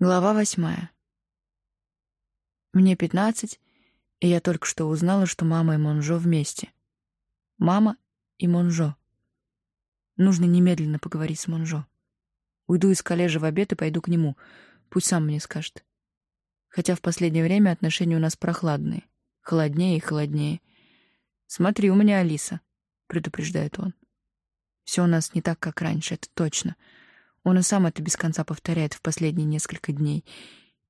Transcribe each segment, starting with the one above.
Глава восьмая. Мне пятнадцать, и я только что узнала, что мама и Монжо вместе. Мама и Монжо. Нужно немедленно поговорить с Монжо. Уйду из коллежа в обед и пойду к нему. Пусть сам мне скажет. Хотя в последнее время отношения у нас прохладные. Холоднее и холоднее. «Смотри, у меня Алиса», — предупреждает он. Все у нас не так, как раньше, это точно. — он и сам это без конца повторяет в последние несколько дней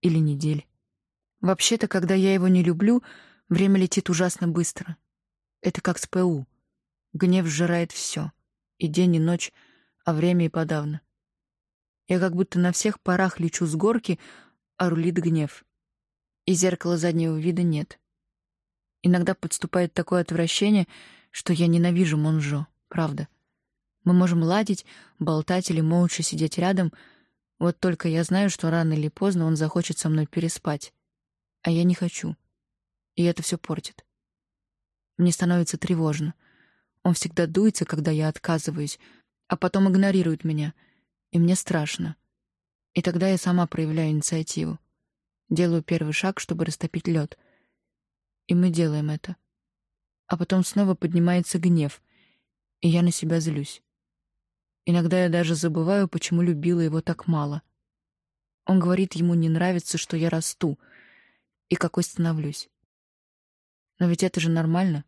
или недель. Вообще-то, когда я его не люблю, время летит ужасно быстро. Это как с ПУ. Гнев сжирает все. И день, и ночь, а время и подавно. Я как будто на всех парах лечу с горки, а рулит гнев. И зеркала заднего вида нет. Иногда подступает такое отвращение, что я ненавижу Монжо, правда. Мы можем ладить, болтать или молча сидеть рядом. Вот только я знаю, что рано или поздно он захочет со мной переспать. А я не хочу. И это все портит. Мне становится тревожно. Он всегда дуется, когда я отказываюсь, а потом игнорирует меня. И мне страшно. И тогда я сама проявляю инициативу. Делаю первый шаг, чтобы растопить лед. И мы делаем это. А потом снова поднимается гнев, и я на себя злюсь. Иногда я даже забываю, почему любила его так мало. Он говорит, ему не нравится, что я расту, и какой становлюсь. Но ведь это же нормально.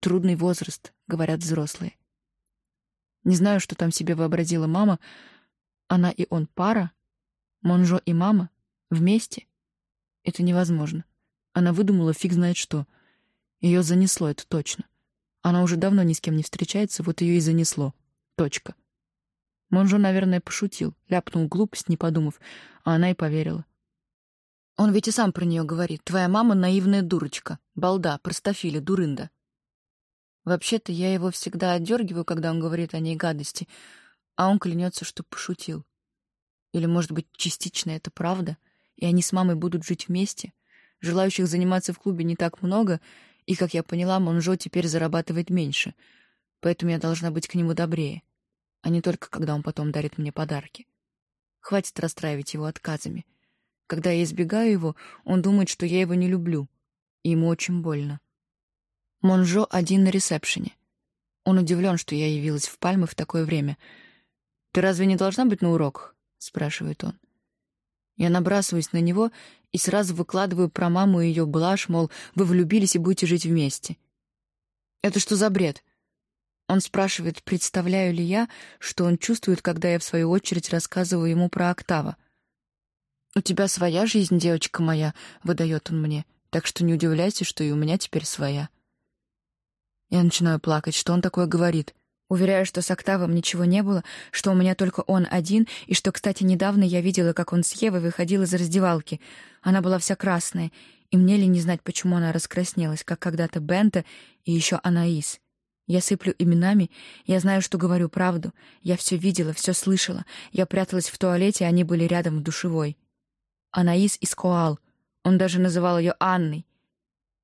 Трудный возраст, говорят взрослые. Не знаю, что там себе вообразила мама. Она и он пара? Монжо и мама? Вместе? Это невозможно. Она выдумала фиг знает что. Ее занесло, это точно. Она уже давно ни с кем не встречается, вот ее и занесло. Точка. Монжо, наверное, пошутил, ляпнул глупость, не подумав, а она и поверила. Он ведь и сам про нее говорит. Твоя мама наивная дурочка, балда, простофиля, дурында. Вообще-то я его всегда отдергиваю, когда он говорит о ней гадости, а он клянется, что пошутил. Или, может быть, частично это правда, и они с мамой будут жить вместе. Желающих заниматься в клубе не так много, и, как я поняла, Монжо теперь зарабатывает меньше — поэтому я должна быть к нему добрее, а не только когда он потом дарит мне подарки. Хватит расстраивать его отказами. Когда я избегаю его, он думает, что я его не люблю, и ему очень больно. Монжо один на ресепшене. Он удивлен, что я явилась в Пальмы в такое время. «Ты разве не должна быть на уроках?» — спрашивает он. Я набрасываюсь на него и сразу выкладываю про маму и ее блажь, мол, вы влюбились и будете жить вместе. Это что за бред? Он спрашивает, представляю ли я, что он чувствует, когда я, в свою очередь, рассказываю ему про Октава. «У тебя своя жизнь, девочка моя», — выдает он мне, «так что не удивляйся, что и у меня теперь своя». Я начинаю плакать. Что он такое говорит? Уверяю, что с Октавом ничего не было, что у меня только он один, и что, кстати, недавно я видела, как он с Евой выходил из раздевалки. Она была вся красная, и мне ли не знать, почему она раскраснелась, как когда-то Бента и еще Анаис. Я сыплю именами, я знаю, что говорю правду. Я все видела, все слышала. Я пряталась в туалете, они были рядом в душевой. Анаис из Коал. Он даже называл ее Анной.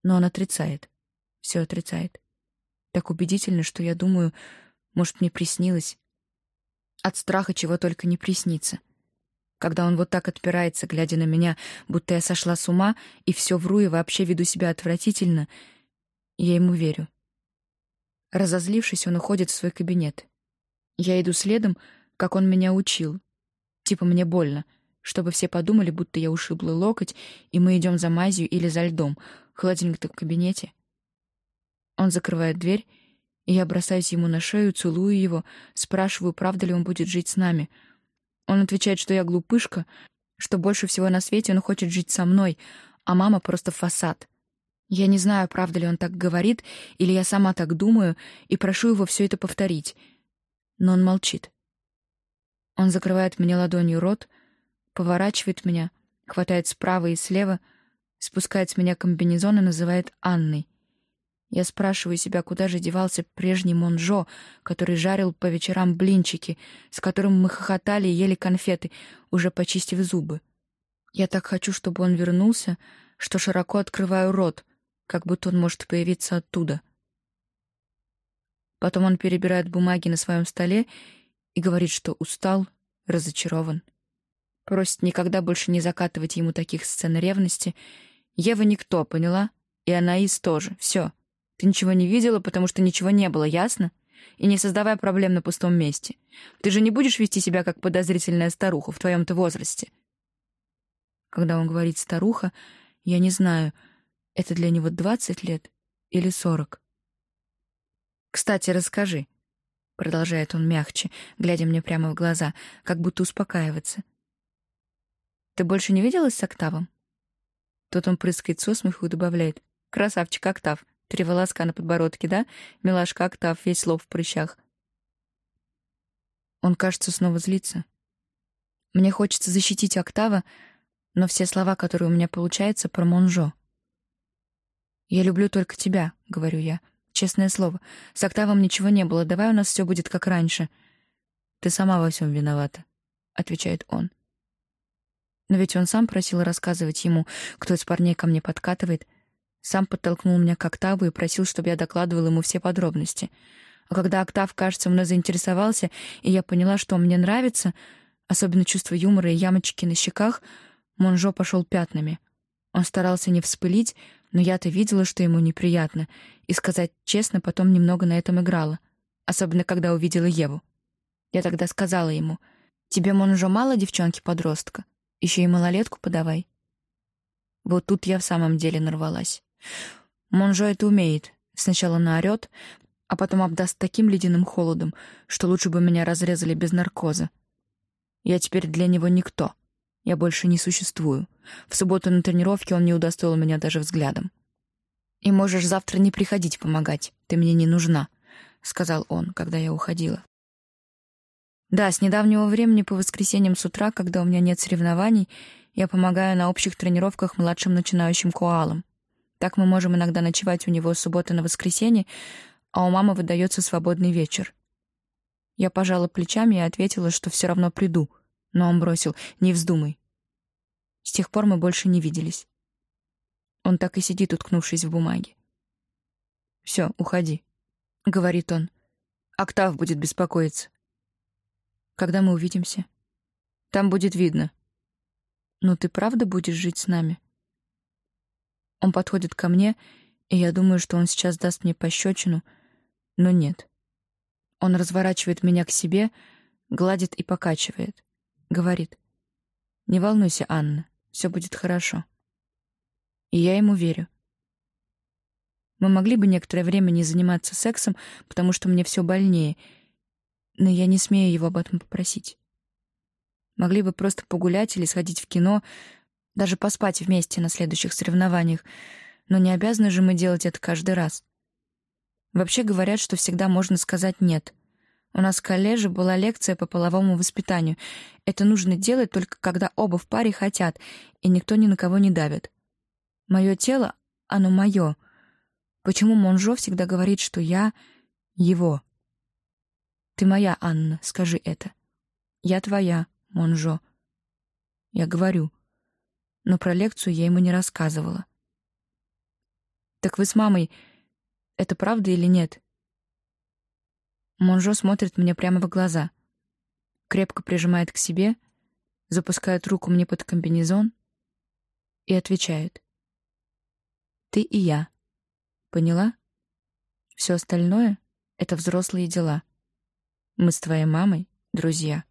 Но он отрицает. Все отрицает. Так убедительно, что я думаю, может, мне приснилось. От страха чего только не приснится. Когда он вот так отпирается, глядя на меня, будто я сошла с ума, и все вру и вообще веду себя отвратительно, я ему верю. Разозлившись, он уходит в свой кабинет. Я иду следом, как он меня учил. Типа мне больно, чтобы все подумали, будто я ушибла локоть, и мы идем за мазью или за льдом. Холодильник-то в кабинете. Он закрывает дверь, и я бросаюсь ему на шею, целую его, спрашиваю, правда ли он будет жить с нами. Он отвечает, что я глупышка, что больше всего на свете он хочет жить со мной, а мама просто фасад. Я не знаю, правда ли он так говорит, или я сама так думаю, и прошу его все это повторить. Но он молчит. Он закрывает мне ладонью рот, поворачивает меня, хватает справа и слева, спускает с меня комбинезон и называет Анной. Я спрашиваю себя, куда же девался прежний Монжо, который жарил по вечерам блинчики, с которым мы хохотали и ели конфеты, уже почистив зубы. Я так хочу, чтобы он вернулся, что широко открываю рот — как будто он может появиться оттуда. Потом он перебирает бумаги на своем столе и говорит, что устал, разочарован. Просит никогда больше не закатывать ему таких сцен ревности. Ева никто, поняла? И Анаис тоже. Все. Ты ничего не видела, потому что ничего не было, ясно? И не создавай проблем на пустом месте. Ты же не будешь вести себя как подозрительная старуха в твоем-то возрасте. Когда он говорит «старуха», я не знаю, это для него двадцать лет или сорок. «Кстати, расскажи», — продолжает он мягче, глядя мне прямо в глаза, как будто успокаиваться. «Ты больше не виделась с Октавом?» Тут он прыскает со смеху и добавляет. «Красавчик Октав, три волоска на подбородке, да? Милашка Октав, весь слов в прыщах». Он, кажется, снова злится. Мне хочется защитить Октава, но все слова, которые у меня получаются, про Монжо. «Я люблю только тебя», — говорю я. Честное слово. С Октавом ничего не было. Давай у нас все будет как раньше. Ты сама во всем виновата, отвечает он. Но ведь он сам просил рассказывать ему, кто из парней ко мне подкатывает. Сам подтолкнул меня к Октаву и просил, чтобы я докладывал ему все подробности. А когда Октав, кажется, мной заинтересовался, и я поняла, что мне нравится, особенно чувство юмора и ямочки на щеках, Монжо пошел пятнами. Он старался не вспылить, но я-то видела, что ему неприятно, и, сказать честно, потом немного на этом играла, особенно когда увидела Еву. Я тогда сказала ему, «Тебе, Монжо, мало девчонки-подростка? Еще и малолетку подавай». Вот тут я в самом деле нарвалась. Монжо это умеет. Сначала наорет, а потом обдаст таким ледяным холодом, что лучше бы меня разрезали без наркоза. Я теперь для него никто. Я больше не существую. В субботу на тренировке он не удостоил меня даже взглядом. «И можешь завтра не приходить помогать. Ты мне не нужна», — сказал он, когда я уходила. Да, с недавнего времени по воскресеньям с утра, когда у меня нет соревнований, я помогаю на общих тренировках младшим начинающим коалам. Так мы можем иногда ночевать у него с субботы на воскресенье, а у мамы выдается свободный вечер. Я пожала плечами и ответила, что все равно приду — но он бросил «Не вздумай». С тех пор мы больше не виделись. Он так и сидит, уткнувшись в бумаге. «Все, уходи», — говорит он. «Октав будет беспокоиться». «Когда мы увидимся?» «Там будет видно». «Ну ты правда будешь жить с нами?» Он подходит ко мне, и я думаю, что он сейчас даст мне пощечину, но нет. Он разворачивает меня к себе, гладит и покачивает. Говорит, «Не волнуйся, Анна, все будет хорошо». И я ему верю. Мы могли бы некоторое время не заниматься сексом, потому что мне все больнее, но я не смею его об этом попросить. Могли бы просто погулять или сходить в кино, даже поспать вместе на следующих соревнованиях, но не обязаны же мы делать это каждый раз. Вообще говорят, что всегда можно сказать «нет», у нас в колледже была лекция по половому воспитанию. Это нужно делать только когда оба в паре хотят, и никто ни на кого не давит. Мое тело, оно мое. Почему Монжо всегда говорит, что я его? Ты моя, Анна, скажи это. Я твоя, Монжо. Я говорю. Но про лекцию я ему не рассказывала. Так вы с мамой... Это правда или нет? Монжо смотрит мне прямо в глаза, крепко прижимает к себе, запускает руку мне под комбинезон и отвечает. «Ты и я. Поняла? Все остальное — это взрослые дела. Мы с твоей мамой — друзья.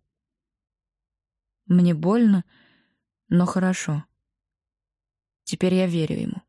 Мне больно, но хорошо. Теперь я верю ему.